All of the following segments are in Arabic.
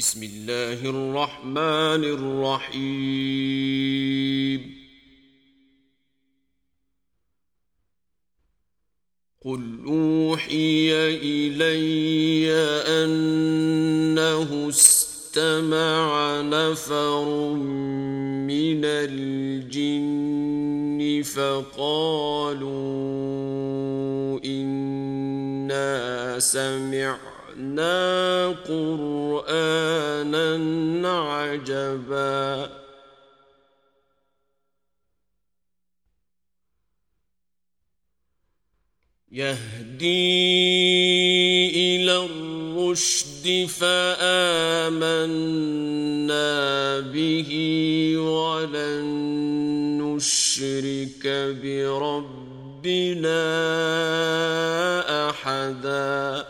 بسم اللہ الرحمن الرحیم قل اوحی إلي أنه استمع نفر من الجن فقالوا إنا سمعنا. وَقَرَأْنَا قُرْآنًا عَجَبًا يَهْدِي إِلَى الرُّشْدِ فَآمَنَّا بِهِ وَلَن نُّشْرِكَ بِرَبِّنَا أَحَدًا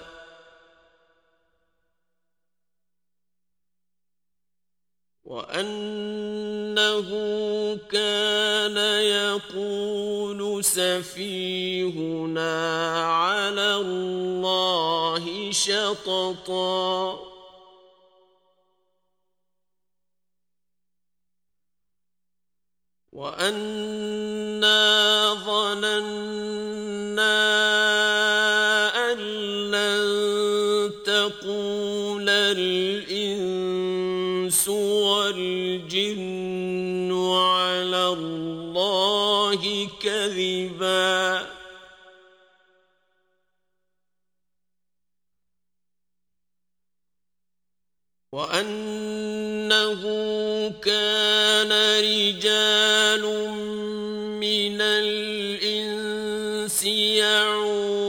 وأنه كان يقول سفيهنا على الله شططا وأنا ظننا أن لن تقول الإنسان الانس والجن على الله كذبا. وانه كان رجال من الانس يعود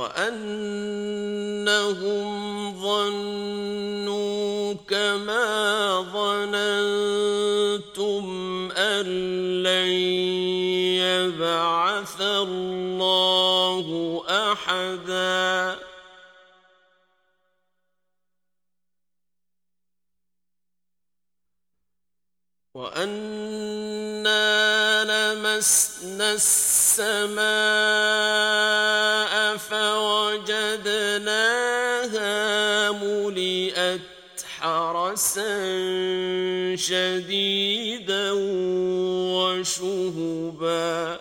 وأنهم ظنوا كما ظننتم أن لن يبعث الله أحدا وأنا لمسنا السماء فوجدناها ملئت حرسا شديدا وشهبا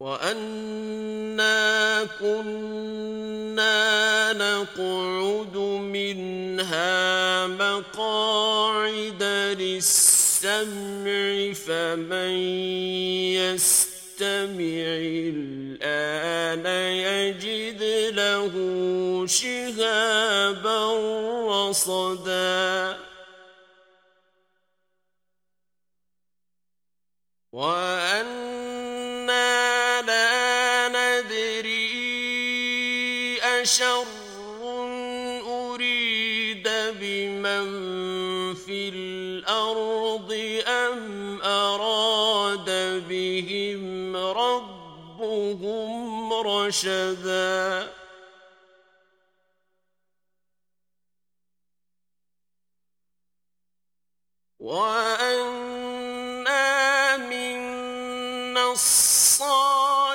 وأنا كنا نقعد منها مقاعد للسمع فمن يس سمع الآن يجد له شهابا رصدا. وآ بهم ربهم رشدا وأنا منا الصالحون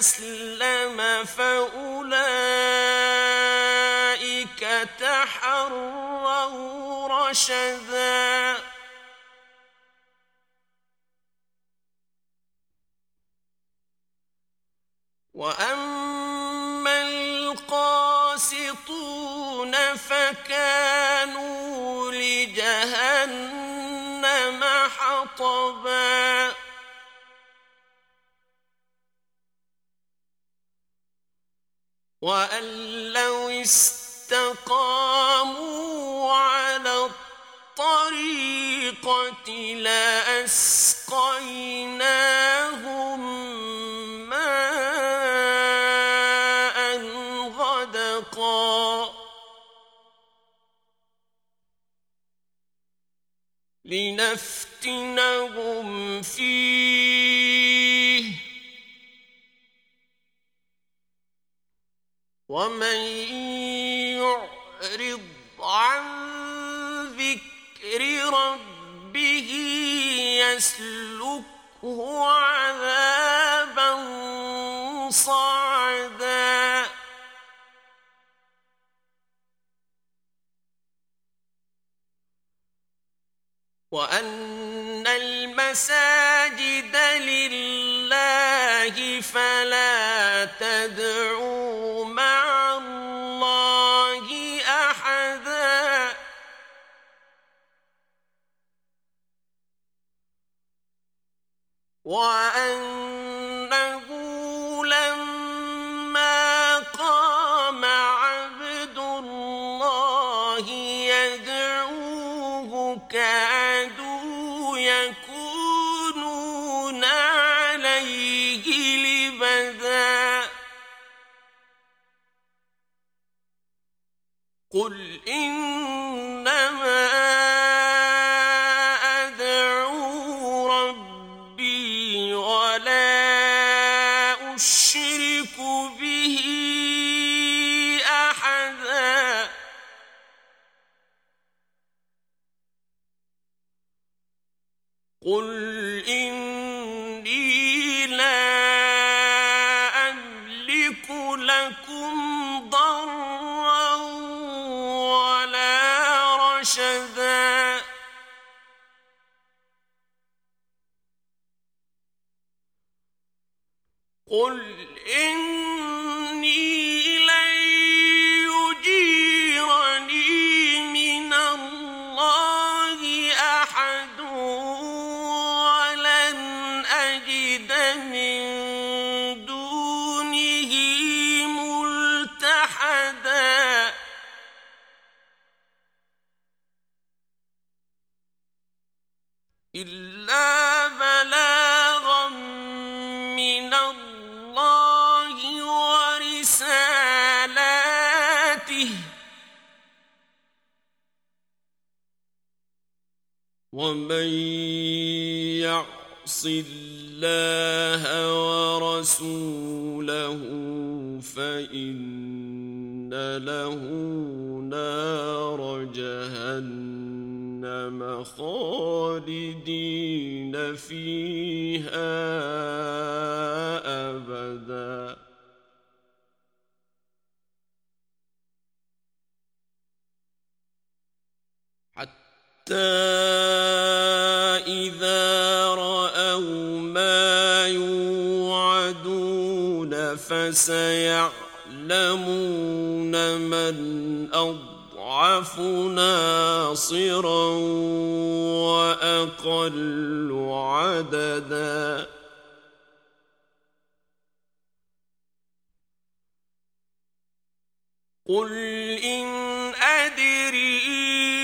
أسلم فأولئك تحروا رشدا وأما القاسطون فكانوا لجهنم حطبا وَأَن لَّوْ اسْتَقَامُوا عَلَى الطَّرِيقَةِ لَأَسْقَيْنَاهُم مَّاءً غَدَقًا لِّنَفْتِنَهُمْ فِيهِ ومن يعرض عن ذكر ربه يسلكه عذابا صعدا وأن المساجد لله فلا تدعو كادوا يكونون عليه لبدا. قل إنما أدعو ربي ولا أشرك به قل إني لا أملك لكم ضرا ولا رشدا قل إني إلا بلاغا من الله ورسالاته ومن يعص الله ورسوله فإن له نار جهنم جہنم خالدين فيها أبدا حتى إذا رأوا ما يوعدون فسيعلمون من أضل اضعف ناصرا وأقل عددا. قل ان ادري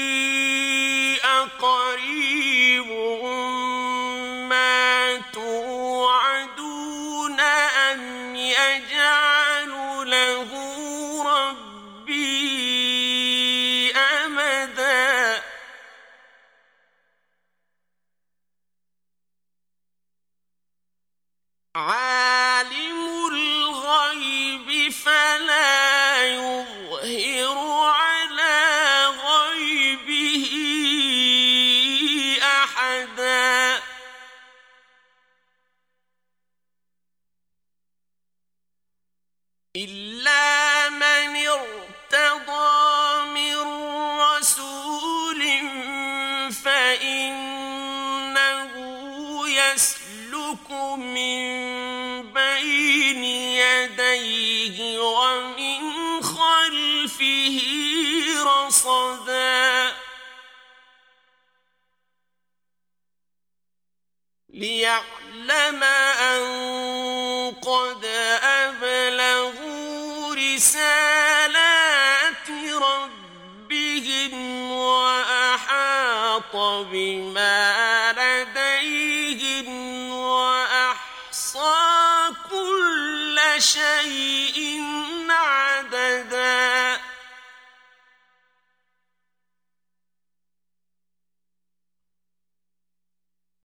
ليعلم أن قد أبلغوا رسالات ربهم وأحاط بما